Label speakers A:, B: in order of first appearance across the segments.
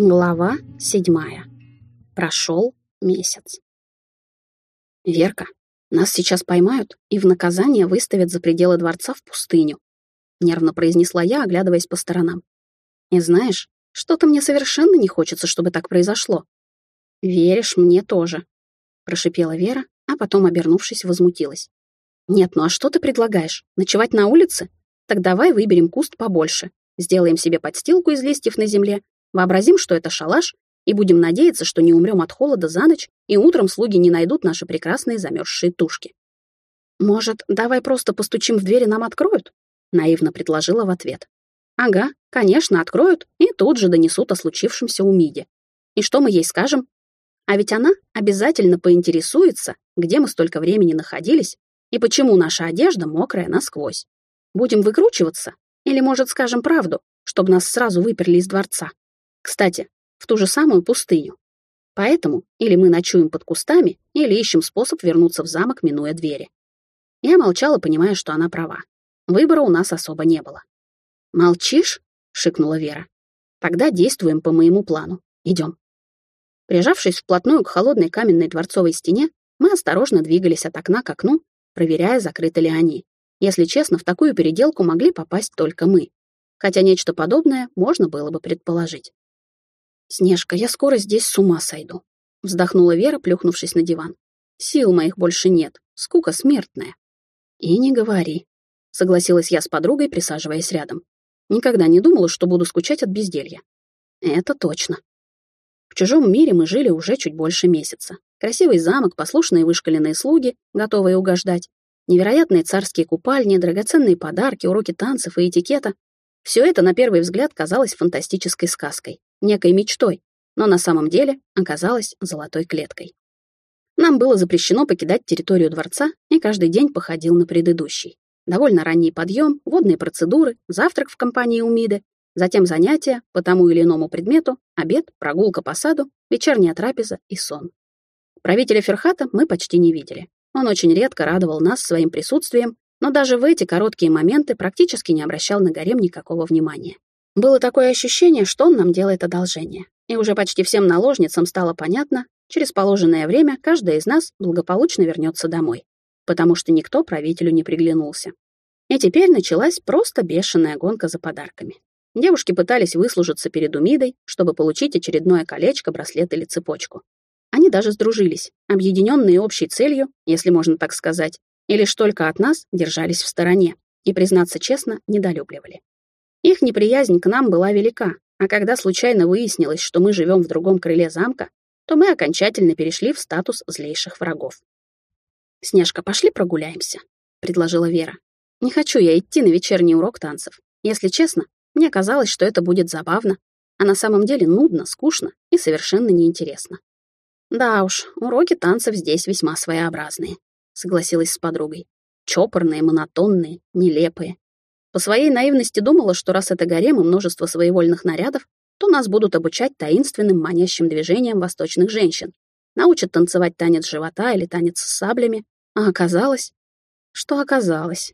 A: Глава седьмая. Прошел месяц. «Верка, нас сейчас поймают и в наказание выставят за пределы дворца в пустыню», нервно произнесла я, оглядываясь по сторонам. «И знаешь, что-то мне совершенно не хочется, чтобы так произошло». «Веришь, мне тоже», прошипела Вера, а потом, обернувшись, возмутилась. «Нет, ну а что ты предлагаешь? Ночевать на улице? Так давай выберем куст побольше, сделаем себе подстилку из листьев на земле Вообразим, что это шалаш, и будем надеяться, что не умрем от холода за ночь, и утром слуги не найдут наши прекрасные замерзшие тушки. «Может, давай просто постучим в дверь и нам откроют?» — наивно предложила в ответ. «Ага, конечно, откроют и тут же донесут о случившемся у Миди. И что мы ей скажем? А ведь она обязательно поинтересуется, где мы столько времени находились и почему наша одежда мокрая насквозь. Будем выкручиваться? Или, может, скажем правду, чтобы нас сразу выперли из дворца?» Кстати, в ту же самую пустыню. Поэтому или мы ночуем под кустами, или ищем способ вернуться в замок, минуя двери. Я молчала, понимая, что она права. Выбора у нас особо не было. «Молчишь?» — шикнула Вера. «Тогда действуем по моему плану. Идем». Прижавшись вплотную к холодной каменной дворцовой стене, мы осторожно двигались от окна к окну, проверяя, закрыты ли они. Если честно, в такую переделку могли попасть только мы. Хотя нечто подобное можно было бы предположить. «Снежка, я скоро здесь с ума сойду», — вздохнула Вера, плюхнувшись на диван. «Сил моих больше нет, скука смертная». «И не говори», — согласилась я с подругой, присаживаясь рядом. «Никогда не думала, что буду скучать от безделья». «Это точно». В чужом мире мы жили уже чуть больше месяца. Красивый замок, послушные вышкаленные слуги, готовые угождать, невероятные царские купальни, драгоценные подарки, уроки танцев и этикета. Все это на первый взгляд казалось фантастической сказкой некой мечтой, но на самом деле оказалась золотой клеткой. Нам было запрещено покидать территорию дворца, и каждый день походил на предыдущий. Довольно ранний подъем, водные процедуры, завтрак в компании Умиды, затем занятия по тому или иному предмету, обед, прогулка по саду, вечерняя трапеза и сон. Правителя Ферхата мы почти не видели. Он очень редко радовал нас своим присутствием, но даже в эти короткие моменты практически не обращал на гарем никакого внимания. Было такое ощущение, что он нам делает одолжение. И уже почти всем наложницам стало понятно, через положенное время каждая из нас благополучно вернется домой, потому что никто правителю не приглянулся. И теперь началась просто бешеная гонка за подарками. Девушки пытались выслужиться перед Умидой, чтобы получить очередное колечко, браслет или цепочку. Они даже сдружились, объединенные общей целью, если можно так сказать, и лишь только от нас держались в стороне и, признаться честно, недолюбливали. Их неприязнь к нам была велика, а когда случайно выяснилось, что мы живем в другом крыле замка, то мы окончательно перешли в статус злейших врагов. «Снежка, пошли прогуляемся», — предложила Вера. «Не хочу я идти на вечерний урок танцев. Если честно, мне казалось, что это будет забавно, а на самом деле нудно, скучно и совершенно неинтересно». «Да уж, уроки танцев здесь весьма своеобразные», — согласилась с подругой. «Чопорные, монотонные, нелепые. По своей наивности думала, что раз это гарем и множество своевольных нарядов, то нас будут обучать таинственным манящим движениям восточных женщин, научат танцевать танец живота или танец с саблями. А оказалось... Что оказалось?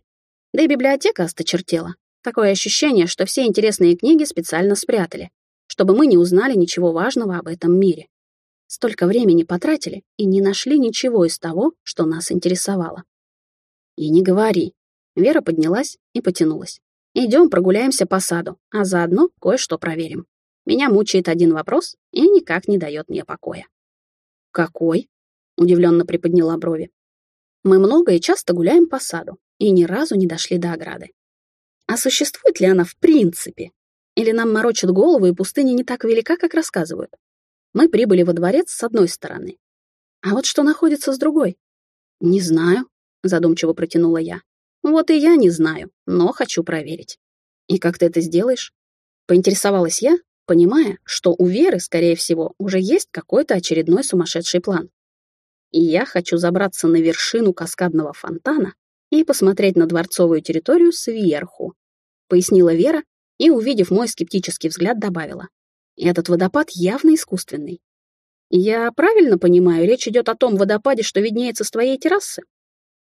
A: Да и библиотека осточертела. Такое ощущение, что все интересные книги специально спрятали, чтобы мы не узнали ничего важного об этом мире. Столько времени потратили и не нашли ничего из того, что нас интересовало. И не говори, Вера поднялась и потянулась. «Идем прогуляемся по саду, а заодно кое-что проверим. Меня мучает один вопрос и никак не дает мне покоя». «Какой?» — удивленно приподняла брови. «Мы много и часто гуляем по саду и ни разу не дошли до ограды. А существует ли она в принципе? Или нам морочат голову, и пустыня не так велика, как рассказывают? Мы прибыли во дворец с одной стороны. А вот что находится с другой? Не знаю, задумчиво протянула я. Вот и я не знаю, но хочу проверить. И как ты это сделаешь? Поинтересовалась я, понимая, что у Веры, скорее всего, уже есть какой-то очередной сумасшедший план. И я хочу забраться на вершину каскадного фонтана и посмотреть на дворцовую территорию сверху, пояснила Вера и, увидев мой скептический взгляд, добавила. Этот водопад явно искусственный. Я правильно понимаю, речь идет о том водопаде, что виднеется с твоей террасы?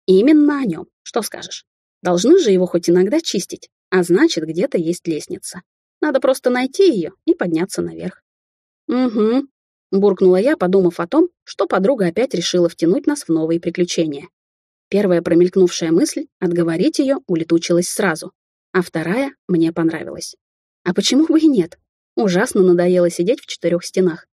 A: Именно о нем. Что скажешь? Должны же его хоть иногда чистить, а значит, где-то есть лестница. Надо просто найти ее и подняться наверх. Угу, буркнула я, подумав о том, что подруга опять решила втянуть нас в новые приключения. Первая промелькнувшая мысль — отговорить ее улетучилась сразу, а вторая мне понравилась. А почему бы и нет? Ужасно надоело сидеть в четырех стенах.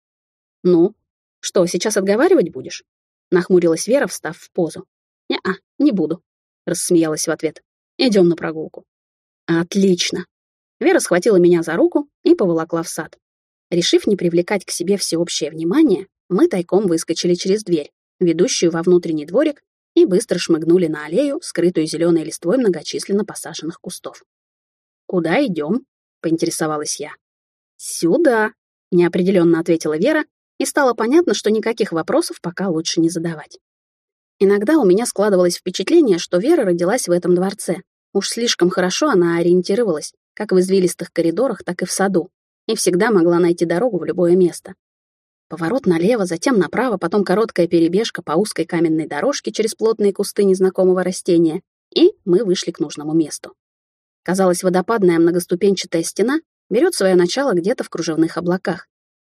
A: «Ну, что, сейчас отговаривать будешь?» Нахмурилась Вера, встав в позу. «Не-а, не буду», — рассмеялась в ответ. «Идем на прогулку». «Отлично». Вера схватила меня за руку и поволокла в сад. Решив не привлекать к себе всеобщее внимание, мы тайком выскочили через дверь, ведущую во внутренний дворик, и быстро шмыгнули на аллею, скрытую зеленой листвой многочисленно посаженных кустов. «Куда идем?» — поинтересовалась я. «Сюда», — неопределенно ответила Вера, и стало понятно, что никаких вопросов пока лучше не задавать. Иногда у меня складывалось впечатление, что Вера родилась в этом дворце. Уж слишком хорошо она ориентировалась, как в извилистых коридорах, так и в саду, и всегда могла найти дорогу в любое место. Поворот налево, затем направо, потом короткая перебежка по узкой каменной дорожке через плотные кусты незнакомого растения, и мы вышли к нужному месту. Казалось, водопадная многоступенчатая стена берет свое начало где-то в кружевных облаках,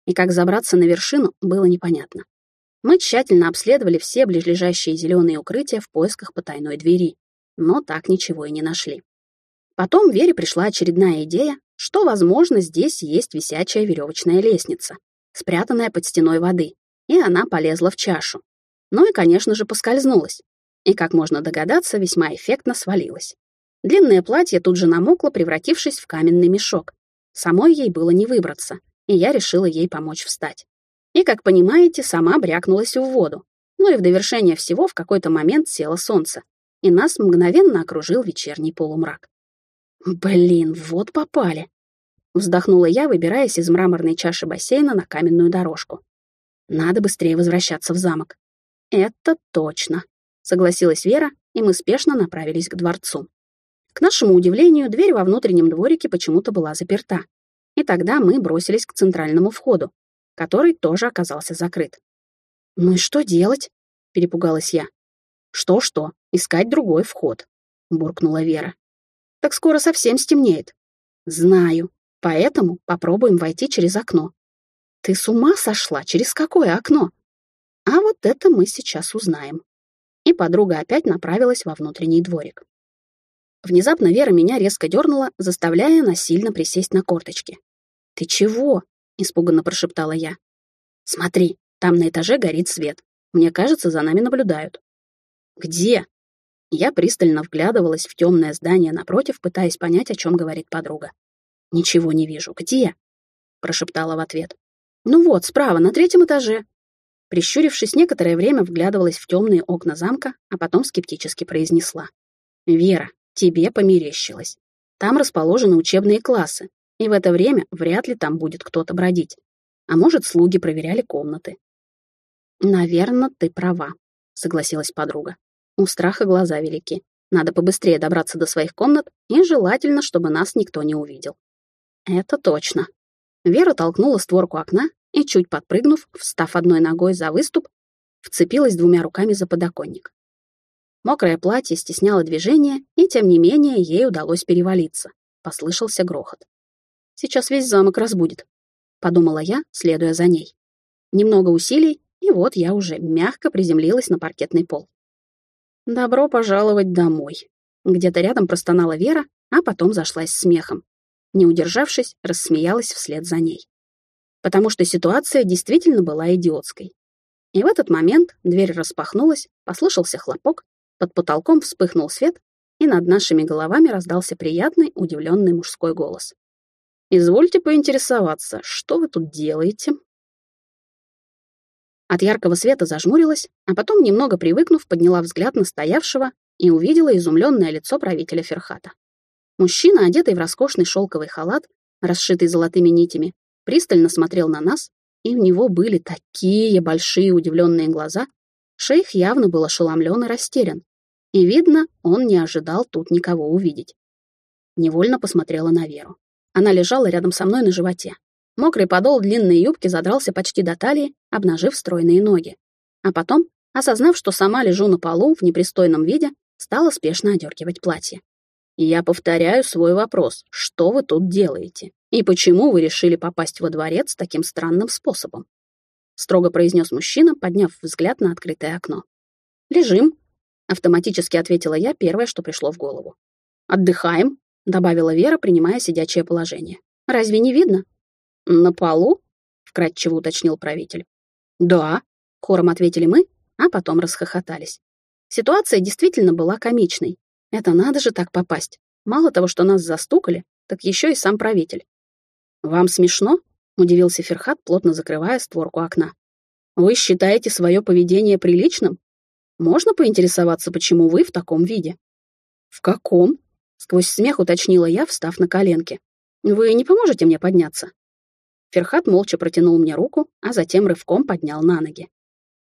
A: и как забраться на вершину было непонятно. Мы тщательно обследовали все ближайшие зеленые укрытия в поисках потайной двери, но так ничего и не нашли. Потом Вере пришла очередная идея, что, возможно, здесь есть висячая веревочная лестница, спрятанная под стеной воды, и она полезла в чашу. Ну и, конечно же, поскользнулась. И, как можно догадаться, весьма эффектно свалилась. Длинное платье тут же намокло, превратившись в каменный мешок. Самой ей было не выбраться, и я решила ей помочь встать. И, как понимаете, сама брякнулась в воду. Ну и в довершение всего в какой-то момент село солнце, и нас мгновенно окружил вечерний полумрак. Блин, вот попали. Вздохнула я, выбираясь из мраморной чаши бассейна на каменную дорожку. Надо быстрее возвращаться в замок. Это точно, согласилась Вера, и мы спешно направились к дворцу. К нашему удивлению, дверь во внутреннем дворике почему-то была заперта. И тогда мы бросились к центральному входу, который тоже оказался закрыт. «Ну и что делать?» — перепугалась я. «Что-что, искать другой вход», — буркнула Вера. Так скоро совсем стемнеет. Знаю. Поэтому попробуем войти через окно. Ты с ума сошла? Через какое окно? А вот это мы сейчас узнаем. И подруга опять направилась во внутренний дворик. Внезапно Вера меня резко дернула, заставляя насильно присесть на корточки. «Ты чего?» — испуганно прошептала я. «Смотри, там на этаже горит свет. Мне кажется, за нами наблюдают». «Где?» Я пристально вглядывалась в темное здание напротив, пытаясь понять, о чем говорит подруга. «Ничего не вижу. Где?» — прошептала в ответ. «Ну вот, справа, на третьем этаже». Прищурившись, некоторое время вглядывалась в темные окна замка, а потом скептически произнесла. «Вера, тебе померещилось. Там расположены учебные классы, и в это время вряд ли там будет кто-то бродить. А может, слуги проверяли комнаты». «Наверное, ты права», — согласилась подруга. У страха глаза велики. Надо побыстрее добраться до своих комнат, и желательно, чтобы нас никто не увидел. Это точно. Вера толкнула створку окна и, чуть подпрыгнув, встав одной ногой за выступ, вцепилась двумя руками за подоконник. Мокрое платье стесняло движение, и, тем не менее, ей удалось перевалиться. Послышался грохот. «Сейчас весь замок разбудит», — подумала я, следуя за ней. Немного усилий, и вот я уже мягко приземлилась на паркетный пол. «Добро пожаловать домой». Где-то рядом простонала Вера, а потом зашлась смехом. Не удержавшись, рассмеялась вслед за ней. Потому что ситуация действительно была идиотской. И в этот момент дверь распахнулась, послышался хлопок, под потолком вспыхнул свет, и над нашими головами раздался приятный, удивленный мужской голос. «Извольте поинтересоваться, что вы тут делаете?» От яркого света зажмурилась, а потом, немного привыкнув, подняла взгляд на стоявшего и увидела изумленное лицо правителя Ферхата. Мужчина, одетый в роскошный шелковый халат, расшитый золотыми нитями, пристально смотрел на нас, и в него были такие большие удивленные глаза. Шейх явно был ошеломлен и растерян. И, видно, он не ожидал тут никого увидеть. Невольно посмотрела на Веру. Она лежала рядом со мной на животе, Мокрый подол длинной юбки задрался почти до талии, обнажив стройные ноги. А потом, осознав, что сама лежу на полу в непристойном виде, стала спешно одергивать платье. «Я повторяю свой вопрос. Что вы тут делаете? И почему вы решили попасть во дворец таким странным способом? Строго произнес мужчина, подняв взгляд на открытое окно. Лежим, автоматически ответила я первое, что пришло в голову. Отдыхаем, добавила Вера, принимая сидячее положение. Разве не видно? На полу? вкратчиво уточнил правитель. Да, хором ответили мы, а потом расхохотались. Ситуация действительно была комичной. Это надо же так попасть. Мало того, что нас застукали, так еще и сам правитель. «Вам смешно?» — удивился Ферхат, плотно закрывая створку окна. «Вы считаете свое поведение приличным? Можно поинтересоваться, почему вы в таком виде?» «В каком?» — сквозь смех уточнила я, встав на коленки. «Вы не поможете мне подняться?» Ферхат молча протянул мне руку, а затем рывком поднял на ноги.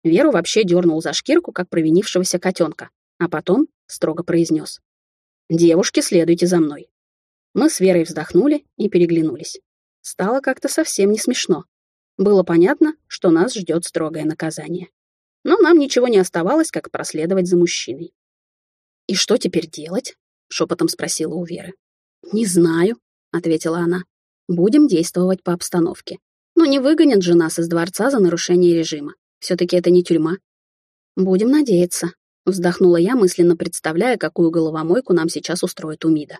A: Веру вообще дернул за шкирку, как провинившегося котенка, а потом строго произнес. «Девушки, следуйте за мной». Мы с Верой вздохнули и переглянулись. Стало как-то совсем не смешно. Было понятно, что нас ждет строгое наказание. Но нам ничего не оставалось, как проследовать за мужчиной. «И что теперь делать?» — шепотом спросила у Веры. «Не знаю», — ответила она. «Будем действовать по обстановке. Но не выгонят же нас из дворца за нарушение режима. Все-таки это не тюрьма. Будем надеяться, вздохнула я, мысленно представляя, какую головомойку нам сейчас устроит Умида.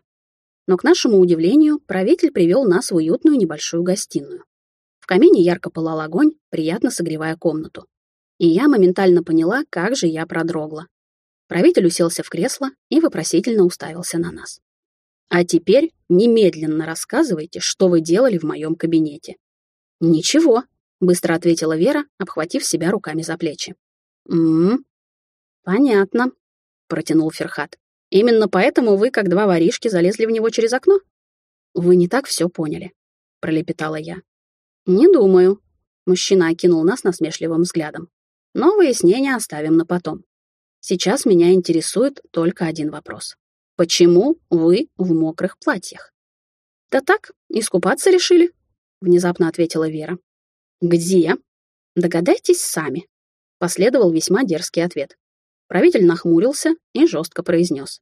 A: Но, к нашему удивлению, правитель привел нас в уютную небольшую гостиную. В камине ярко пылал огонь, приятно согревая комнату. И я моментально поняла, как же я продрогла. Правитель уселся в кресло и вопросительно уставился на нас. «А теперь немедленно рассказывайте, что вы делали в моем кабинете». «Ничего», быстро ответила Вера, обхватив себя руками за плечи. «М-м, понятно», — протянул Ферхат. «Именно поэтому вы, как два воришки, залезли в него через окно?» «Вы не так все поняли», — пролепетала я. «Не думаю», — мужчина окинул нас насмешливым взглядом. «Но выяснение оставим на потом. Сейчас меня интересует только один вопрос. Почему вы в мокрых платьях?» «Да так, искупаться решили», — внезапно ответила Вера. «Где?» «Догадайтесь сами», — последовал весьма дерзкий ответ. Правитель нахмурился и жестко произнес.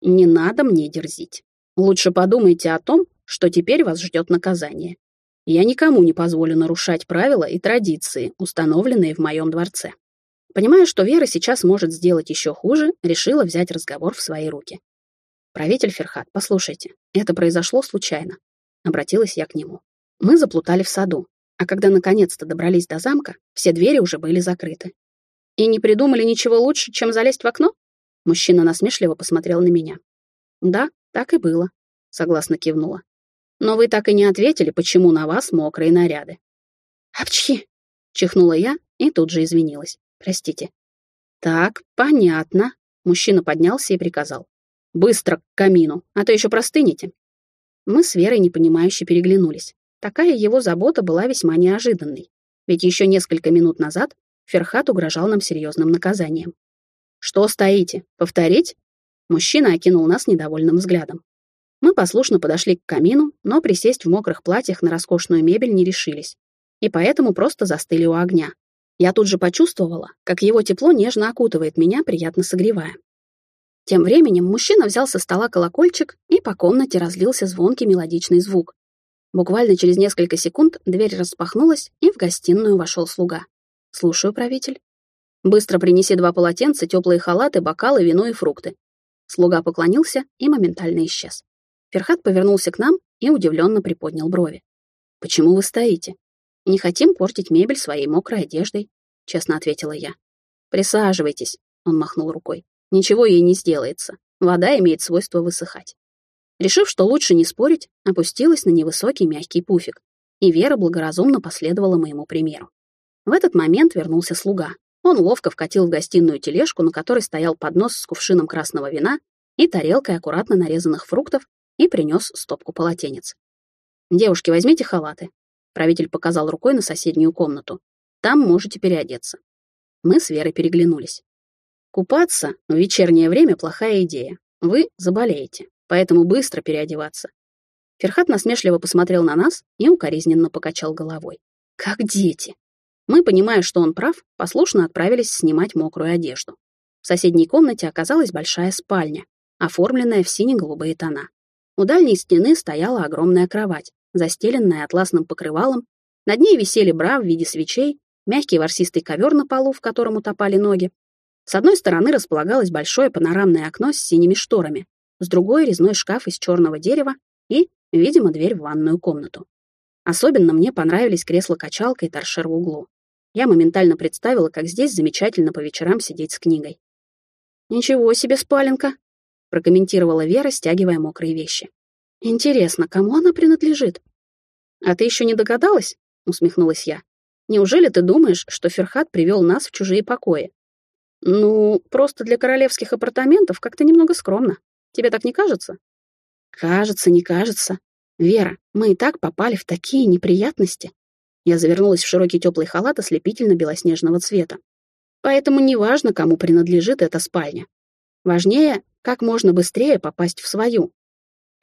A: «Не надо мне дерзить. Лучше подумайте о том, что теперь вас ждет наказание. Я никому не позволю нарушать правила и традиции, установленные в моем дворце». Понимая, что Вера сейчас может сделать еще хуже, решила взять разговор в свои руки. «Правитель Ферхат, послушайте, это произошло случайно», — обратилась я к нему. «Мы заплутали в саду, а когда наконец-то добрались до замка, все двери уже были закрыты. «И не придумали ничего лучше, чем залезть в окно?» Мужчина насмешливо посмотрел на меня. «Да, так и было», — согласно кивнула. «Но вы так и не ответили, почему на вас мокрые наряды». «Апчхи!» — чихнула я и тут же извинилась. «Простите». «Так, понятно», — мужчина поднялся и приказал. «Быстро к камину, а то еще простынете». Мы с Верой непонимающе переглянулись. Такая его забота была весьма неожиданной, ведь еще несколько минут назад Ферхат угрожал нам серьезным наказанием. «Что стоите? Повторить?» Мужчина окинул нас недовольным взглядом. Мы послушно подошли к камину, но присесть в мокрых платьях на роскошную мебель не решились, и поэтому просто застыли у огня. Я тут же почувствовала, как его тепло нежно окутывает меня, приятно согревая. Тем временем мужчина взял со стола колокольчик, и по комнате разлился звонкий мелодичный звук, Буквально через несколько секунд дверь распахнулась, и в гостиную вошел слуга. «Слушаю, правитель». «Быстро принеси два полотенца, теплые халаты, бокалы, вино и фрукты». Слуга поклонился и моментально исчез. Ферхат повернулся к нам и удивленно приподнял брови. «Почему вы стоите?» «Не хотим портить мебель своей мокрой одеждой», — честно ответила я. «Присаживайтесь», — он махнул рукой. «Ничего ей не сделается. Вода имеет свойство высыхать». Решив, что лучше не спорить, опустилась на невысокий мягкий пуфик, и Вера благоразумно последовала моему примеру. В этот момент вернулся слуга. Он ловко вкатил в гостиную тележку, на которой стоял поднос с кувшином красного вина и тарелкой аккуратно нарезанных фруктов, и принес стопку полотенец. «Девушки, возьмите халаты». Правитель показал рукой на соседнюю комнату. «Там можете переодеться». Мы с Верой переглянулись. Купаться в вечернее время плохая идея. Вы заболеете поэтому быстро переодеваться. Ферхат насмешливо посмотрел на нас и укоризненно покачал головой. Как дети. Мы, понимая, что он прав, послушно отправились снимать мокрую одежду. В соседней комнате оказалась большая спальня, оформленная в сине-голубые тона. У дальней стены стояла огромная кровать, застеленная атласным покрывалом, над ней висели бра в виде свечей, мягкий ворсистый ковер на полу, в котором утопали ноги. С одной стороны располагалось большое панорамное окно с синими шторами, с другой — резной шкаф из черного дерева и, видимо, дверь в ванную комнату. Особенно мне понравились кресло-качалка и торшер в углу. Я моментально представила, как здесь замечательно по вечерам сидеть с книгой. «Ничего себе спаленка!» — прокомментировала Вера, стягивая мокрые вещи. «Интересно, кому она принадлежит?» «А ты еще не догадалась?» — усмехнулась я. «Неужели ты думаешь, что Ферхат привел нас в чужие покои?» «Ну, просто для королевских апартаментов как-то немного скромно. Тебе так не кажется?» «Кажется, не кажется. Вера, мы и так попали в такие неприятности». Я завернулась в широкий теплый халат ослепительно-белоснежного цвета. Поэтому неважно, кому принадлежит эта спальня. Важнее, как можно быстрее попасть в свою.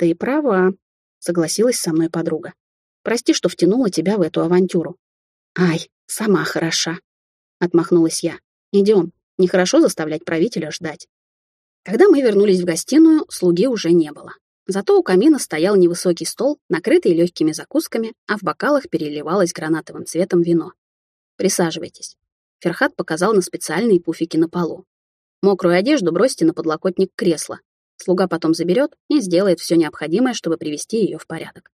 A: Ты права, согласилась со мной подруга. Прости, что втянула тебя в эту авантюру. Ай, сама хороша, отмахнулась я. Идем, нехорошо заставлять правителя ждать. Когда мы вернулись в гостиную, слуги уже не было. Зато у камина стоял невысокий стол, накрытый легкими закусками, а в бокалах переливалось гранатовым цветом вино. «Присаживайтесь». Ферхат показал на специальные пуфики на полу. «Мокрую одежду бросьте на подлокотник кресла. Слуга потом заберет и сделает все необходимое, чтобы привести ее в порядок».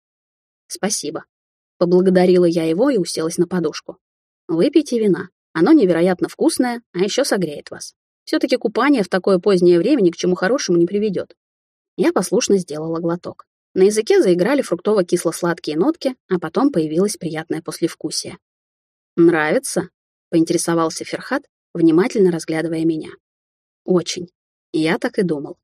A: «Спасибо». Поблагодарила я его и уселась на подушку. «Выпейте вина. Оно невероятно вкусное, а еще согреет вас. Все-таки купание в такое позднее время ни к чему хорошему не приведет. Я послушно сделала глоток. На языке заиграли фруктово-кисло-сладкие нотки, а потом появилось приятное послевкусие. «Нравится?» — поинтересовался Ферхат, внимательно разглядывая меня. «Очень. Я так и думал».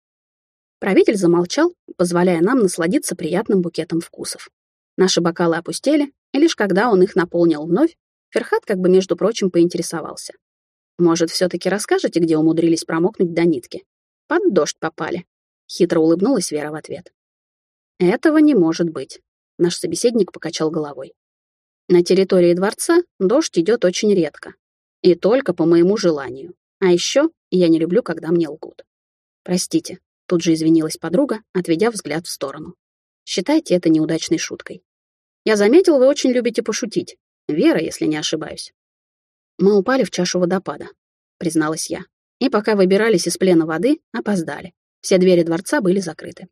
A: Правитель замолчал, позволяя нам насладиться приятным букетом вкусов. Наши бокалы опустели, и лишь когда он их наполнил вновь, Ферхат как бы, между прочим, поинтересовался. «Может, все-таки расскажете, где умудрились промокнуть до нитки? Под дождь попали». Хитро улыбнулась Вера в ответ. Этого не может быть. Наш собеседник покачал головой. На территории дворца дождь идет очень редко. И только по моему желанию. А еще я не люблю, когда мне лгут. Простите, тут же извинилась подруга, отведя взгляд в сторону. Считайте это неудачной шуткой. Я заметил, вы очень любите пошутить. Вера, если не ошибаюсь. Мы упали в чашу водопада, призналась я. И пока выбирались из плена воды, опоздали. Все двери дворца были закрыты.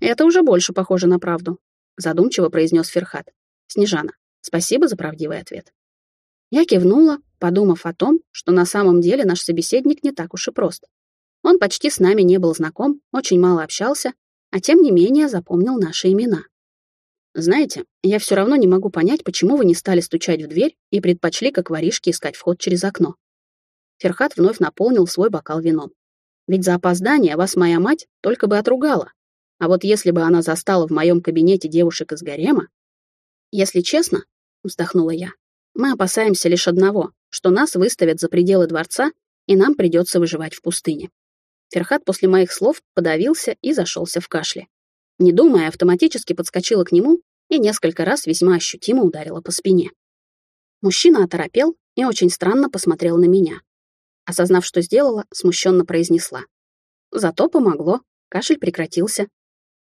A: «Это уже больше похоже на правду», — задумчиво произнес Ферхат. «Снежана, спасибо за правдивый ответ». Я кивнула, подумав о том, что на самом деле наш собеседник не так уж и прост. Он почти с нами не был знаком, очень мало общался, а тем не менее запомнил наши имена. Знаете, я все равно не могу понять, почему вы не стали стучать в дверь и предпочли, как воришки, искать вход через окно. Ферхат вновь наполнил свой бокал вином. Ведь за опоздание вас моя мать только бы отругала. А вот если бы она застала в моем кабинете девушек из гарема... Если честно, вздохнула я, мы опасаемся лишь одного, что нас выставят за пределы дворца, и нам придется выживать в пустыне. Ферхат после моих слов подавился и зашелся в кашле. Не думая, автоматически подскочила к нему и несколько раз весьма ощутимо ударила по спине. Мужчина оторопел и очень странно посмотрел на меня. Осознав, что сделала, смущенно произнесла. Зато помогло. Кашель прекратился.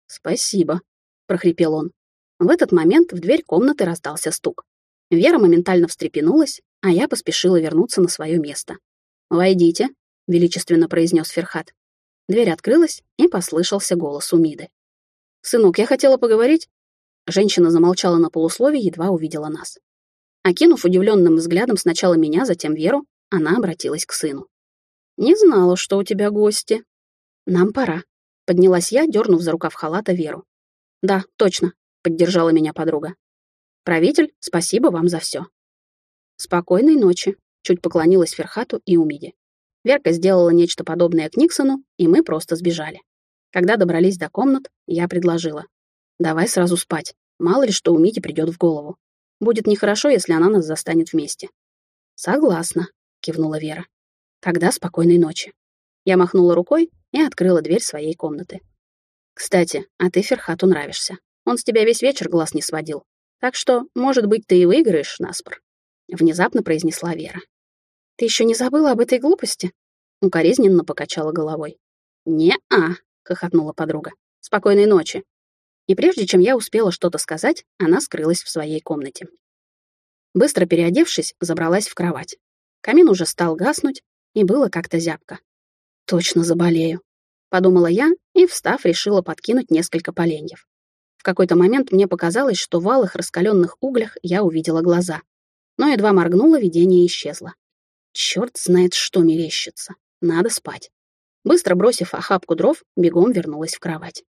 A: «Спасибо», — прохрипел он. В этот момент в дверь комнаты раздался стук. Вера моментально встрепенулась, а я поспешила вернуться на свое место. «Войдите», — величественно произнес Ферхат. Дверь открылась, и послышался голос Умиды. «Сынок, я хотела поговорить». Женщина замолчала на полуслове, едва увидела нас. Окинув удивленным взглядом сначала меня, затем Веру, она обратилась к сыну. «Не знала, что у тебя гости». «Нам пора», — поднялась я, дернув за рукав халата Веру. «Да, точно», — поддержала меня подруга. «Правитель, спасибо вам за все». «Спокойной ночи», — чуть поклонилась Ферхату и Умиде. Верка сделала нечто подобное к Никсону, и мы просто сбежали. Когда добрались до комнат, я предложила. «Давай сразу спать. Мало ли что у Мити придет в голову. Будет нехорошо, если она нас застанет вместе». «Согласна», кивнула Вера. Тогда спокойной ночи. Я махнула рукой и открыла дверь своей комнаты. Кстати, а ты Ферхату нравишься. Он с тебя весь вечер глаз не сводил. Так что, может быть, ты и выиграешь наспор. Внезапно произнесла Вера. Ты еще не забыла об этой глупости? Укоризненно покачала головой. «Не-а», — хохотнула подруга. «Спокойной ночи». И прежде чем я успела что-то сказать, она скрылась в своей комнате. Быстро переодевшись, забралась в кровать. Камин уже стал гаснуть, и было как-то зябко. «Точно заболею», — подумала я и, встав, решила подкинуть несколько поленьев. В какой-то момент мне показалось, что в алых раскаленных углях я увидела глаза. Но едва моргнула, видение исчезло. Черт знает, что мерещится. Надо спать. Быстро бросив охапку дров, бегом вернулась в кровать.